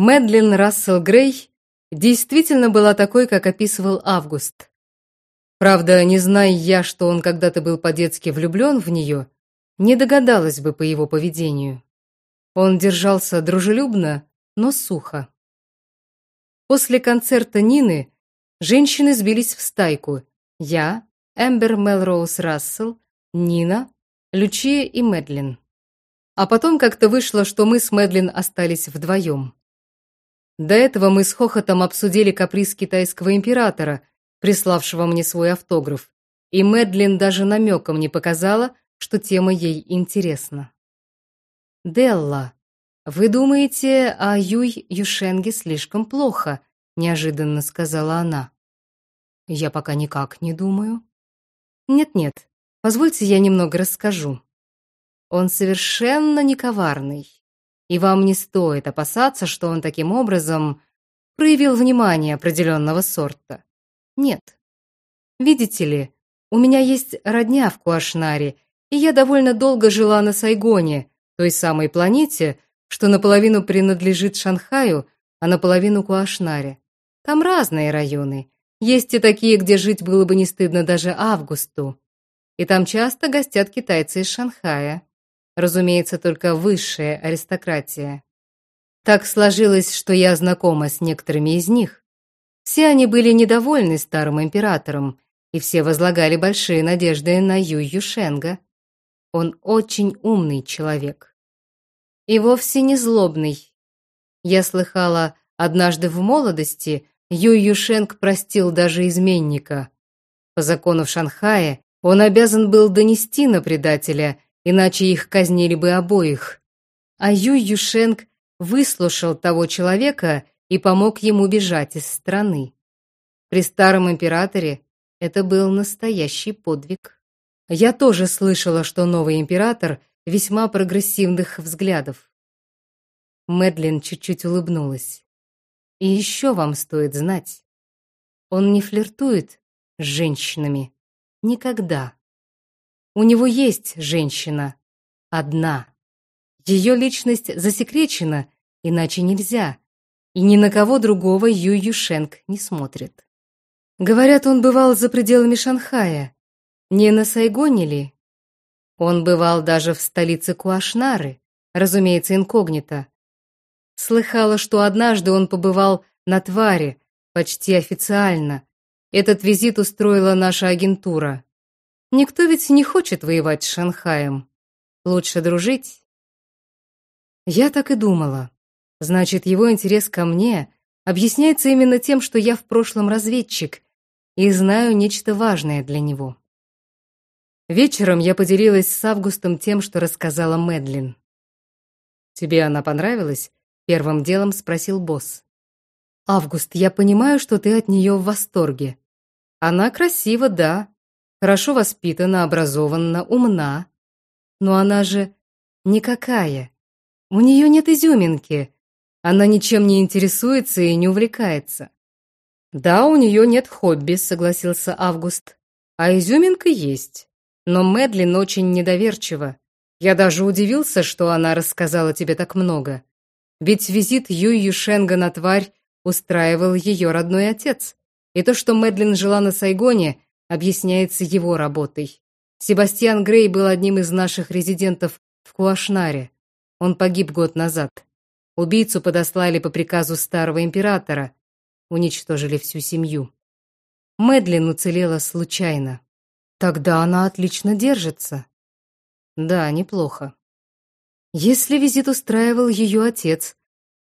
Мэдлин Рассел Грей действительно была такой, как описывал Август. Правда, не зная я, что он когда-то был по-детски влюблен в нее, не догадалась бы по его поведению. Он держался дружелюбно, но сухо. После концерта Нины женщины сбились в стайку. Я, Эмбер Мелроуз Рассел, Нина, Лючия и Мэдлин. А потом как-то вышло, что мы с Мэдлин остались вдвоем. До этого мы с хохотом обсудили каприз китайского императора, приславшего мне свой автограф, и Мэдлин даже намеком не показала, что тема ей интересна. «Делла, вы думаете о Юй Юшенге слишком плохо», — неожиданно сказала она. «Я пока никак не думаю». «Нет-нет, позвольте я немного расскажу. Он совершенно не коварный, и вам не стоит опасаться, что он таким образом проявил внимание определенного сорта. Нет. Видите ли, у меня есть родня в Куашнаре, и я довольно долго жила на Сайгоне, той самой планете, что наполовину принадлежит Шанхаю, а наполовину Куашнаре. Там разные районы. Есть и такие, где жить было бы не стыдно даже Августу. И там часто гостят китайцы из Шанхая. Разумеется, только высшая аристократия. Так сложилось, что я знакома с некоторыми из них. Все они были недовольны старым императором, и все возлагали большие надежды на Ю Юшенга. Он очень умный человек. И вовсе не злобный. Я слыхала, однажды в молодости Ю Юшенг простил даже изменника. По закону в Шанхае он обязан был донести на предателя иначе их казнили бы обоих. А Юй Юшенг выслушал того человека и помог ему бежать из страны. При старом императоре это был настоящий подвиг. Я тоже слышала, что новый император весьма прогрессивных взглядов. Мэдлин чуть-чуть улыбнулась. И еще вам стоит знать, он не флиртует с женщинами. Никогда. У него есть женщина. Одна. Ее личность засекречена, иначе нельзя. И ни на кого другого Ю Юшенк не смотрит. Говорят, он бывал за пределами Шанхая. Не на Сайгоне ли? Он бывал даже в столице Куашнары, разумеется, инкогнито. Слыхала, что однажды он побывал на Тваре, почти официально. Этот визит устроила наша агентура. Никто ведь не хочет воевать с Шанхаем. Лучше дружить. Я так и думала. Значит, его интерес ко мне объясняется именно тем, что я в прошлом разведчик и знаю нечто важное для него. Вечером я поделилась с Августом тем, что рассказала Мэдлин. «Тебе она понравилась?» — первым делом спросил босс. «Август, я понимаю, что ты от нее в восторге. Она красива, да, хорошо воспитана, образована, умна. Но она же никакая. У нее нет изюминки. Она ничем не интересуется и не увлекается. Да, у нее нет хобби, согласился Август. А изюминка есть. Но Мэдлин очень недоверчива. Я даже удивился, что она рассказала тебе так много. Ведь визит Юй Юшенга на тварь устраивал ее родной отец. И то, что Мэдлин жила на Сайгоне, объясняется его работой. Себастьян Грей был одним из наших резидентов в Куашнаре. Он погиб год назад. Убийцу подослали по приказу старого императора. Уничтожили всю семью. Мэдлин уцелела случайно. Тогда она отлично держится. Да, неплохо. Если визит устраивал ее отец,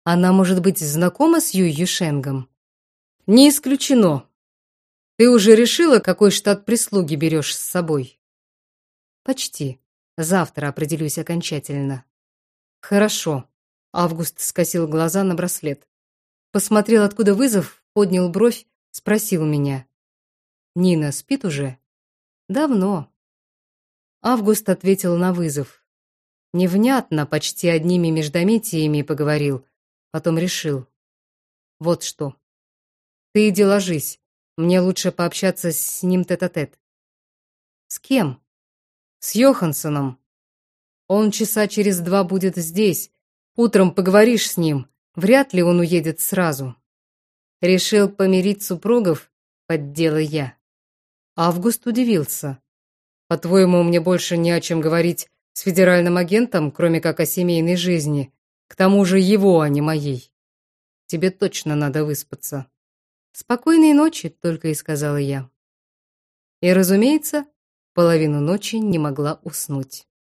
она может быть знакома с Юй Юшенгом? Не исключено, ты уже решила, какой штат прислуги берешь с собой? Почти. Завтра определюсь окончательно. Хорошо. Август скосил глаза на браслет. Посмотрел, откуда вызов, поднял бровь, спросил меня. Нина спит уже? Давно. Август ответил на вызов. Невнятно, почти одними междометиями поговорил, потом решил. Вот что. Ты иди ложись. Мне лучше пообщаться с ним тет-а-тет. -тет. С кем? С Йохансоном. Он часа через два будет здесь. Утром поговоришь с ним. Вряд ли он уедет сразу. Решил помирить супругов, поддела я. Август удивился. По-твоему, мне больше не о чем говорить с федеральным агентом, кроме как о семейной жизни. К тому же его, а не моей. Тебе точно надо выспаться. Спокойной ночи, только и сказала я. И, разумеется, половину ночи не могла уснуть.